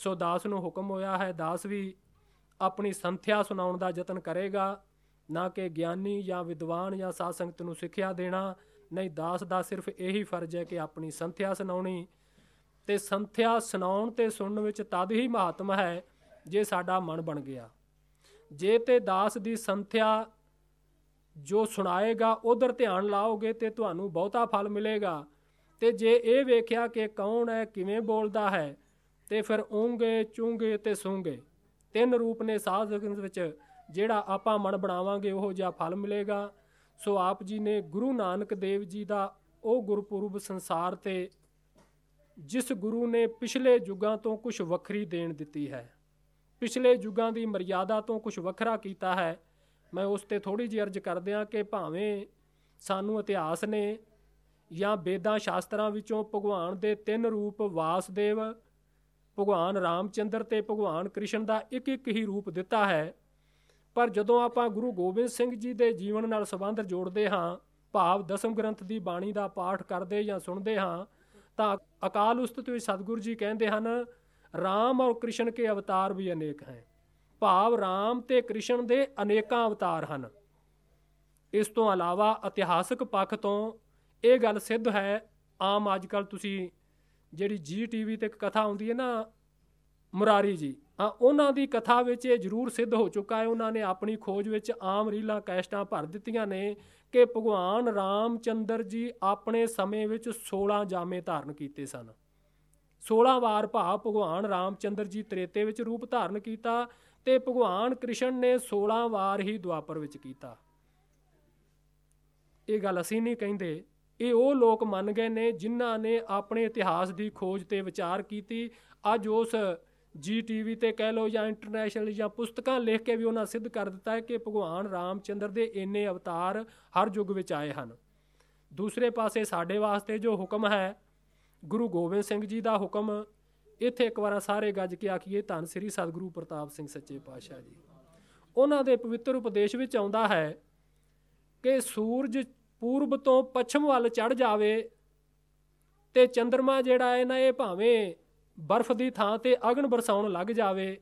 ਸੋ ਦਾਸ ਨੂੰ ਹੁਕਮ ਹੋਇਆ ਹੈ, ਦਾਸ ਵੀ ਆਪਣੀ ਸੰਥਿਆ ਸੁਣਾਉਣ ਦਾ ਯਤਨ ਕਰੇਗਾ, ਨਾ ਕਿ ਗਿਆਨੀ ਜਾਂ ਵਿਦਵਾਨ ਜਾਂ ਸਾਧ ਸੰਗਤ ਨੂੰ ਸਿੱਖਿਆ ਦੇਣਾ। ਨਹੀਂ, ਦਾਸ ਦਾ ਸਿਰਫ ਇਹੀ ਫਰਜ਼ ਹੈ ਕਿ ਆਪਣੀ ਸੰਥਿਆ ਸੁਣਾਉਣੀ। ਤੇ ਸੰਥਿਆ ਸੁਣਾਉਣ ਤੇ ਸੁਣਨ ਵਿੱਚ ਤਦ ਹੀ ਮਹੱਤਮ ਹੈ, ਜੇ ਸਾਡਾ ਮਨ ਬਣ ਗਿਆ। ਜੇ ਤੇ ਦਾਸ ਦੀ ਸੰਥਿਆ ਜੋ ਸੁਣਾਏਗਾ, ਉਧਰ ਧਿਆਨ ਲਾਓਗੇ ਤੇ ਤੁਹਾਨੂੰ ਬਹੁਤਾ ਫਲ ਮਿਲੇਗਾ। ਤੇ ਜੇ ਇਹ ਵੇਖਿਆ ਕਿ ਕੌਣ ਹੈ, ਕਿਵੇਂ ਬੋਲਦਾ ਹੈ ਤੇ ਫਿਰ ਉਂਗੇ ਚੁੰਗੇ ਤੇ ਸੂੰਗੇ ਤਿੰਨ ਰੂਪ ਨੇ ਸਾਧ ਵਿੱਚ, ਜਿਹੜਾ ਆਪਾਂ ਮਨ ਬਣਾਵਾਂਗੇ ਉਹ ਜਿਹਾ ਫਲ ਮਿਲੇਗਾ। ਸੋ ਆਪ ਜੀ ਨੇ ਗੁਰੂ ਨਾਨਕ ਦੇਵ ਜੀ ਦਾ ਉਹ ਗੁਰਪੁਰਬ ਸੰਸਾਰ ਤੇ, ਜਿਸ ਗੁਰੂ ਨੇ ਪਿਛਲੇ ਯੁੱਗਾਂ ਤੋਂ ਕੁਝ ਵੱਖਰੀ ਦੇਣ ਦਿੱਤੀ ਹੈ। ਪਿਛਲੇ ਯੁੱਗਾਂ ਦੀ ਮਰਿਆਦਾ ਤੋਂ ਕੁਝ ਵੱਖਰਾ ਕੀਤਾ ਹੈ। ਮੈਂ ਉਸ ਤੇ ਥੋੜੀ ਜਿਹੀ ਅਰਜ਼ ਕਰਦਿਆਂ ਕਿ ਭਾਵੇਂ ਸਾਨੂੰ ਇਤਿਹਾਸ ਨੇ ਜਾਂ ਵੇਦਾਂ ਸ਼ਾਸਤਰਾਂ ਵਿੱਚੋਂ ਭਗਵਾਨ ਦੇ ਤਿੰਨ ਰੂਪ ਵਾਸਦੇਵ ਭਗਵਾਨ ਰਾਮਚੰਦਰ ਤੇ ਭਗਵਾਨ ਕ੍ਰਿਸ਼ਨ ਦਾ ਇੱਕ ਇੱਕ ਹੀ ਰੂਪ ਦਿੱਤਾ ਹੈ। ਪਰ ਜਦੋਂ ਆਪਾਂ ਗੁਰੂ ਗੋਬਿੰਦ ਸਿੰਘ ਜੀ ਦੇ ਜੀਵਨ ਨਾਲ ਸੰਬੰਧ ਜੋੜਦੇ ਹਾਂ, ਭਾਵ ਦਸਮ ਗ੍ਰੰਥ ਦੀ ਬਾਣੀ ਦਾ ਪਾਠ ਕਰਦੇ ਜਾਂ ਸੁਣਦੇ ਹਾਂ, ਤਾਂ ਅਕਾਲ ਉਸਤਤ ਵਿੱਚ ਸਤਿਗੁਰੂ ਜੀ ਕਹਿੰਦੇ ਹਨ, ਰਾਮ ਔਰ ਕ੍ਰਿਸ਼ਨ ਕੇ ਅਵਤਾਰ ਵੀ ਅਨੇਕ ਹੈ। ਭਾਵ ਰਾਮ ਤੇ ਕ੍ਰਿਸ਼ਨ ਦੇ ਅਨੇਕਾਂ ਅਵਤਾਰ ਹਨ। ਇਸ ਤੋਂ ਇਲਾਵਾ ਇਤਿਹਾਸਕ ਪੱਖ ਤੋਂ ਇਹ ਗੱਲ ਸਿੱਧ ਹੈ, ਆਮ ਅੱਜਕੱਲ ਤੁਸੀਂ ਜਿਹੜੀ ਜੀ ਟੀਵੀ ਤੇ ਇੱਕ ਕਥਾ ਆਉਂਦੀ ਹੈ ਨਾ, ਮੁਰਾਰੀ ਜੀ, ਹਾਂ, ਉਹਨਾਂ ਦੀ ਕਥਾ ਵਿੱਚ ਇਹ ਜ਼ਰੂਰ ਸਿੱਧ ਹੋ ਚੁੱਕਾ ਹੈ, ਉਹਨਾਂ ਨੇ ਆਪਣੀ ਖੋਜ ਵਿੱਚ ਆਮ ਰੀਲਾਂ, ਕੈਸਟਾਂ ਭਰ ਦਿੱਤੀਆਂ ਨੇ ਕਿ ਭਗਵਾਨ ਰਾਮਚੰਦਰ ਜੀ ਆਪਣੇ ਸਮੇਂ ਵਿੱਚ 16 ਜਾਮੇ ਧਾਰਨ ਕੀਤੇ ਸਨ। 16 ਵਾਰ ਭਾਵ ਭਗਵਾਨ ਰਾਮਚੰਦਰ ਜੀ ਤ੍ਰੇਤੇ ਵਿੱਚ ਰੂਪ ਧਾਰਨ ਕੀਤਾ ਤੇ ਭਗਵਾਨ ਕ੍ਰਿਸ਼ਨ ਨੇ 16 ਵਾਰ ਹੀ ਦੁਆਪਰ ਵਿੱਚ ਕੀਤਾ। ਇਹ ਗੱਲ ਅਸੀਂ ਨਹੀਂ ਕਹਿੰਦੇ ਇਹ ਉਹ ਲੋਕ ਮੰਨ ਗਏ ਨੇ ਜਿਨ੍ਹਾਂ ਨੇ ਆਪਣੇ ਇਤਿਹਾਸ ਦੀ ਖੋਜ ਤੇ ਵਿਚਾਰ ਕੀਤੀ। ਅੱਜ ਉਸ ਜੀ ਟੀਵੀ ਤੇ ਕਹਿ ਲਓ ਜਾਂ ਇੰਟਰਨੈਸ਼ਨਲ ਜਾਂ ਪੁਸਤਕਾਂ ਲਿਖ ਕੇ ਵੀ ਉਹਨਾਂ ਸਿੱਧ ਕਰ ਦਿੱਤਾ ਹੈ ਕਿ ਭਗਵਾਨ ਰਾਮਚੰਦਰ ਦੇ ਇੰਨੇ ਅਵਤਾਰ ਹਰ ਯੁੱਗ ਵਿੱਚ ਆਏ ਹਨ। ਦੂਸਰੇ ਪਾਸੇ ਸਾਡੇ ਵਾਸਤੇ ਜੋ ਹੁਕਮ ਹੈ, ਗੁਰੂ ਗੋਬਿੰਦ ਸਿੰਘ ਜੀ ਦਾ ਹੁਕਮ, ਇੱਥੇ ਇੱਕ ਵਾਰ ਸਾਰੇ ਗੱਜ ਕੇ ਆਖੀਏ ਧੰਨ ਸ੍ਰੀ ਸਤਿਗੁਰੂ ਪ੍ਰਤਾਪ ਸਿੰਘ ਸੱਚੇ ਪਾਤਸ਼ਾਹ ਜੀ। ਉਹਨਾਂ ਦੇ ਪਵਿੱਤਰ ਉਪਦੇਸ਼ ਵਿੱਚ ਆਉਂਦਾ ਹੈ ਕਿ ਸੂਰਜ ਪੂਰਬ ਤੋਂ ਪੱਛਮ ਵੱਲ ਚੜ ਜਾਵੇ ਤੇ ਚੰ드ਰਮਾ ਜਿਹੜਾ ਹੈ ਨਾ, ਇਹ ਭਾਵੇਂ ਬਰਫ਼ ਦੀ ਥਾਂ ਤੇ ਅਗਨ ਬਰਸਾਉਣ ਲੱਗ ਜਾਵੇ,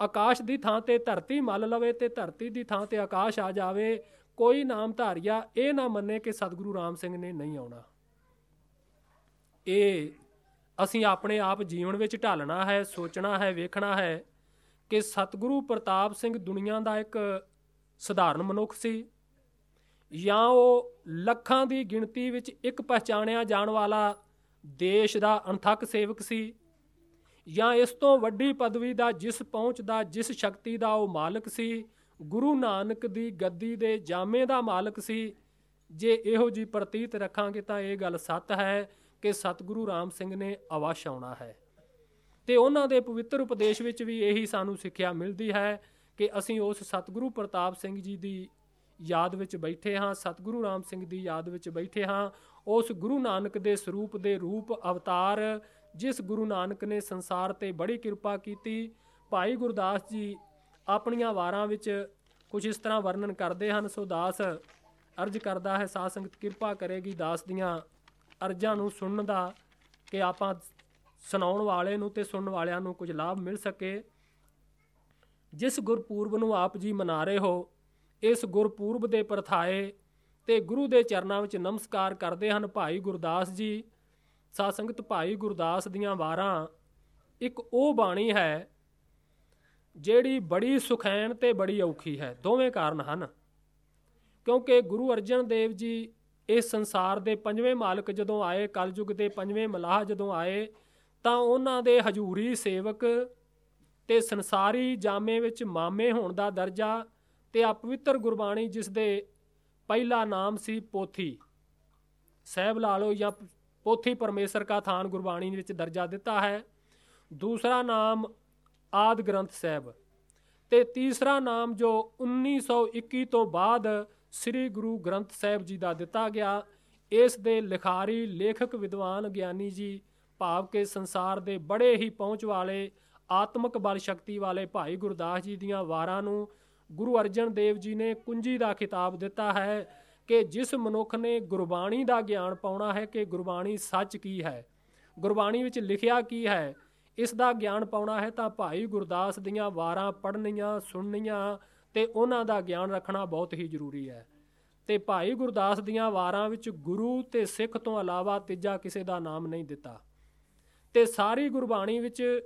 ਆਕਾਸ਼ ਦੀ ਥਾਂ ਤੇ ਧਰਤੀ ਮੱਲ ਲਵੇ ਤੇ ਧਰਤੀ ਦੀ ਥਾਂ ਤੇ ਆਕਾਸ਼ ਆ ਜਾਵੇ, ਕੋਈ ਨਾਮ ਧਾਰਿਆ ਇਹ ਨਾ ਮੰਨੇ ਕਿ ਸਤਿਗੁਰੂ ਰਾਮ ਸਿੰਘ ਨੇ ਨਹੀਂ ਆਉਣਾ। ਇਹ ਅਸੀਂ ਆਪਣੇ ਆਪ ਜੀਵਨ ਵਿੱਚ ਢਾਲਣਾ ਹੈ, ਸੋਚਣਾ ਹੈ, ਵੇਖਣਾ ਹੈ ਕਿ ਸਤਿਗੁਰੂ ਪ੍ਰਤਾਪ ਸਿੰਘ ਦੁਨੀਆ ਦਾ ਇੱਕ ਸਧਾਰਨ ਮਨੁੱਖ ਸੀ। ਜਾਂ ਉਹ ਲੱਖਾਂ ਦੀ ਗਿਣਤੀ ਵਿੱਚ ਇੱਕ ਪਛਾਣਿਆ ਜਾਣ ਵਾਲਾ ਦੇਸ਼ ਦਾ ਅਣਥੱਕ ਸੇਵਕ ਸੀ, ਜਾਂ ਇਸ ਤੋਂ ਵੱਡੀ ਪਦਵੀ ਦਾ ਜਿਸ ਪਹੁੰਚ ਦਾ, ਜਿਸ ਸ਼ਕਤੀ ਦਾ ਉਹ ਮਾਲਕ ਸੀ, ਗੁਰੂ ਨਾਨਕ ਦੀ ਗੱਦੀ ਦੇ ਜਾਮੇ ਦਾ ਮਾਲਕ ਸੀ। ਜੇ ਇਹੋ ਜੀ ਪ੍ਰਤੀਤ ਰੱਖਾਂਗੇ ਤਾਂ ਇਹ ਗੱਲ ਸੱਤ ਹੈ ਕਿ ਸਤਿਗੁਰੂ ਰਾਮ ਸਿੰਘ ਨੇ ਅਵਸ਼ ਆਉਣਾ ਹੈ। ਤੇ ਉਹਨਾਂ ਦੇ ਪਵਿੱਤਰ ਉਪਦੇਸ਼ ਵਿੱਚ ਵੀ ਇਹੀ ਸਾਨੂੰ ਸਿੱਖਿਆ ਮਿਲਦੀ ਹੈ ਕਿ ਅਸੀਂ ਉਸ ਸਤਿਗੁਰੂ ਪ੍ਰਤਾਪ ਸਿੰਘ ਜੀ ਦੀ ਯਾਦ ਵਿੱਚ ਬੈਠੇ ਹਾਂ, ਸਤਿਗੁਰੂ ਰਾਮ ਸਿੰਘ ਦੀ ਯਾਦ ਵਿੱਚ ਬੈਠੇ ਹਾਂ, ਉਸ ਗੁਰੂ ਨਾਨਕ ਦੇ ਸਰੂਪ ਦੇ ਰੂਪ ਅਵਤਾਰ, ਜਿਸ ਗੁਰੂ ਨਾਨਕ ਨੇ ਸੰਸਾਰ ਤੇ ਬੜੀ ਕਿਰਪਾ ਕੀਤੀ। ਭਾਈ ਗੁਰਦਾਸ ਜੀ ਆਪਣੀਆਂ ਵਾਰਾਂ ਵਿੱਚ ਕੁਝ ਇਸ ਤਰ੍ਹਾਂ ਵਰਣਨ ਕਰਦੇ ਹਨ, ਸੋ ਦਾਸ ਅਰਜ ਕਰਦਾ ਹੈ, ਸਾਧ ਸੰਗਤ ਕਿਰਪਾ ਕਰੇਗੀ ਦਾਸ ਦੀਆਂ ਅਰਜ਼ਾਂ ਨੂੰ ਸੁਣਨ ਦਾ ਕਿ ਆਪਾਂ ਸੁਣਾਉਣ ਵਾਲੇ ਨੂੰ ਤੇ ਸੁਣਨ ਵਾਲਿਆਂ ਨੂੰ ਕੁਝ ਲਾਭ ਮਿਲ ਸਕੇ। ਜਿਸ ਗੁਰਪੂਰਬ ਨੂੰ ਆਪ ਜੀ ਮਨਾ ਰਹੇ ਹੋ ਇਸ ਗੁਰਪੂਰਬ ਦੇ ਪ੍ਰਥਾਏ ਤੇ ਗੁਰੂ ਦੇ ਚਰਨਾਂ ਵਿੱਚ ਨਮਸਕਾਰ ਕਰਦੇ ਹਨ ਭਾਈ ਗੁਰਦਾਸ ਜੀ। ਸਾਧ ਸੰਗਤ ਭਾਈ ਗੁਰਦਾਸ ਦੀਆਂ ਵਾਰਾਂ, ਇੱਕ ਉਹ ਬਾਣੀ ਹੈ ਜਿਹੜੀ ਬੜੀ ਸੁਖੈਣ ਤੇ ਬੜੀ ਔਖੀ ਹੈ, ਦੋਵੇਂ ਕਾਰਨ ਹਨ। ਕਿਉਂਕਿ ਗੁਰੂ ਅਰਜਨ ਦੇਵ ਜੀ ਇਸ ਸੰਸਾਰ ਦੇ ਪੰਜਵੇਂ ਮਾਲਕ ਜਦੋਂ ਆਏ, ਕਲਯੁਗ ਦੇ ਪੰਜਵੇਂ ਮਲਾਹ ਜਦੋਂ ਆਏ, ਤਾਂ ਉਹਨਾਂ ਦੇ ਹਜੂਰੀ ਸੇਵਕ ਤੇ ਸੰਸਾਰੀ ਜਾਮੇ ਵਿੱਚ ਮਾਮੇ ਹੋਣ ਦਾ ਦਰਜਾ ਤੇ ਪਵਿੱਤਰ ਗੁਰਬਾਣੀ ਜਿਸ ਦੇ ਪਹਿਲਾ ਨਾਮ ਸੀ ਪੋਥੀ। ਸਹਿਬ ਲਾ ਲਓ ਜਾਂ ਪੋਥੀ ਪਰਮੇਸ਼ਰ ਕਾ ਥਾਨ ਗੁਰਬਾਣੀ ਵਿੱਚ ਦਰਜਾ ਦਿੱਤਾ ਹੈ। ਦੂਸਰਾ ਨਾਮ ਆਦ ਗ੍ਰੰਥ ਸਾਹਿਬ ਤੇ ਤੀਸਰਾ ਨਾਮ ਜੋ 1921 ਤੋਂ ਬਾਅਦ ਸ੍ਰੀ ਗੁਰੂ ਗ੍ਰੰਥ ਸਾਹਿਬ ਜੀ ਦਾ ਦਿੱਤਾ ਗਿਆ, ਇਸ ਦੇ ਲਿਖਾਰੀ, ਲੇਖਕ, ਵਿਦਵਾਨ, ਗਿਆਨੀ ਜੀ ਭਾਵ ਕੇ ਸੰਸਾਰ ਦੇ ਬੜੇ ਹੀ ਪਹੁੰਚ ਵਾਲੇ, ਆਤਮਿਕ ਬਲ ਸ਼ਕਤੀ ਵਾਲੇ ਭਾਈ ਗੁਰਦਾਸ ਜੀ ਦੀਆਂ ਵਾਰਾਂ ਨੂੰ ਗੁਰੂ ਅਰਜਨ ਦੇਵ ਜੀ ਨੇ ਕੁੰਜੀ ਦਾ ਖਿਤਾਬ ਦਿੱਤਾ ਹੈ ਕਿ ਜਿਸ ਮਨੁੱਖ ਨੇ ਗੁਰਬਾਣੀ ਦਾ ਗਿਆਨ ਪਾਉਣਾ ਹੈ ਕਿ ਗੁਰਬਾਣੀ ਸੱਚ ਕੀ ਹੈ। ਗੁਰਬਾਣੀ ਵਿੱਚ ਲਿਖਿਆ ਕੀ ਹੈ? ਇਸ ਦਾ ਗਿਆਨ ਪਾਉਣਾ ਹੈ ਤਾਂ ਭਾਈ ਗੁਰਦਾਸ ਦੀਆਂ ਵਾਰਾਂ ਪੜ੍ਹਨੀਆਂ, ਸੁਣਨੀਆਂ ਤੇ ਉਹਨਾਂ ਦਾ ਗਿਆਨ ਰੱਖਣਾ ਬਹੁਤ ਹੀ ਜ਼ਰੂਰੀ ਹੈ। ਤੇ ਭਾਈ ਗੁਰਦਾਸ ਦੀਆਂ ਵਾਰਾਂ ਵਿੱਚ ਗੁਰੂ ਤੇ ਸਿੱਖ ਤੋਂ ਇਲਾਵਾ ਤੀਜਾ ਕਿਸੇ ਦਾ ਨਾਮ ਨਹੀਂ ਦਿੱਤਾ। ਤੇ ਸਾਰੀ ਗੁਰਬਾਣੀ ਵਿੱਚ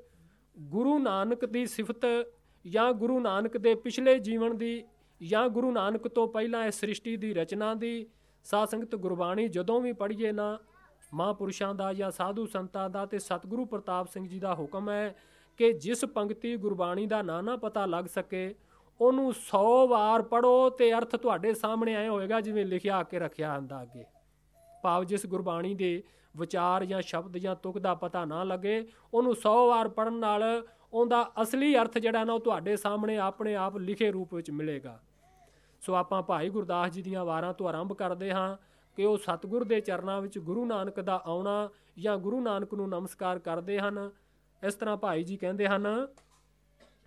ਗੁਰੂ ਨਾਨਕ ਦੀ ਸਿਫਤ ਜਾਂ ਗੁਰੂ ਨਾਨਕ ਦੇ ਪਿਛਲੇ ਜੀਵਨ ਦੀ ਜਾਂ ਗੁਰੂ ਨਾਨਕ ਤੋਂ ਪਹਿਲਾਂ ਇਸ ਸ੍ਰਿਸ਼ਟੀ ਦੀ ਰਚਨਾ ਦੀ ਸਾਧ ਸੰਗਤ ਗੁਰਬਾਣੀ ਜਦੋਂ ਵੀ ਪੜ੍ਹੀਏ ਨਾ, ਮਹਾਂਪੁਰਸ਼ਾਂ ਦਾ ਜਾਂ ਸਾਧੂ ਸੰਤਾਂ ਦਾ ਤੇ ਸਤਿਗੁਰੂ ਪ੍ਰਤਾਪ ਸਿੰਘ ਜੀ ਦਾ ਹੁਕਮ ਹੈ ਕਿ ਜਿਸ ਪੰਕਤੀ ਗੁਰਬਾਣੀ ਦਾ ਨਾਂ ਨਾ ਪਤਾ ਲੱਗ ਸਕੇ, ਉਹਨੂੰ 100 ਵਾਰ ਪੜੋ ਤੇ ਅਰਥ ਤੁਹਾਡੇ ਸਾਹਮਣੇ ਆਏ ਹੋਏਗਾ ਜਿਵੇਂ ਲਿਖਿਆ ਆ ਕੇ ਰੱਖਿਆ ਹੁੰਦਾ ਅੱਗੇ। ਭਾਵ ਜਿਸ ਗੁਰਬਾਣੀ ਦੇ ਵਿਚਾਰ ਜਾਂ ਸ਼ਬਦ ਜਾਂ ਤੁਕ ਦਾ ਪਤਾ ਨਾ ਲੱਗੇ, ਉਹਨੂੰ 100 ਵਾਰ ਪੜਨ ਨਾਲ ਉਹਦਾ ਅਸਲੀ ਅਰਥ ਜਿਹੜਾ ਨਾ ਉਹ ਤੁਹਾਡੇ ਸਾਹਮਣੇ ਆਪਣੇ ਆਪ ਲਿਖੇ ਰੂਪ ਵਿੱਚ ਮਿਲੇਗਾ। ਸੋ ਆਪਾਂ ਭਾਈ ਗੁਰਦਾਸ ਜੀ ਦੀਆਂ ਵਾਰਾਂ ਤੋਂ ਆਰੰਭ ਕਰਦੇ ਹਾਂ ਕਿ ਉਹ ਸਤਿਗੁਰ ਦੇ ਚਰਨਾਂ ਵਿੱਚ ਗੁਰੂ ਨਾਨਕ ਦਾ ਆਉਣਾ ਜਾਂ ਗੁਰੂ ਨਾਨਕ ਨੂੰ ਨਮਸਕਾਰ ਕਰਦੇ ਹਨ। ਇਸ ਤਰ੍ਹਾਂ ਭਾਈ ਜੀ ਕਹਿੰਦੇ ਹਨ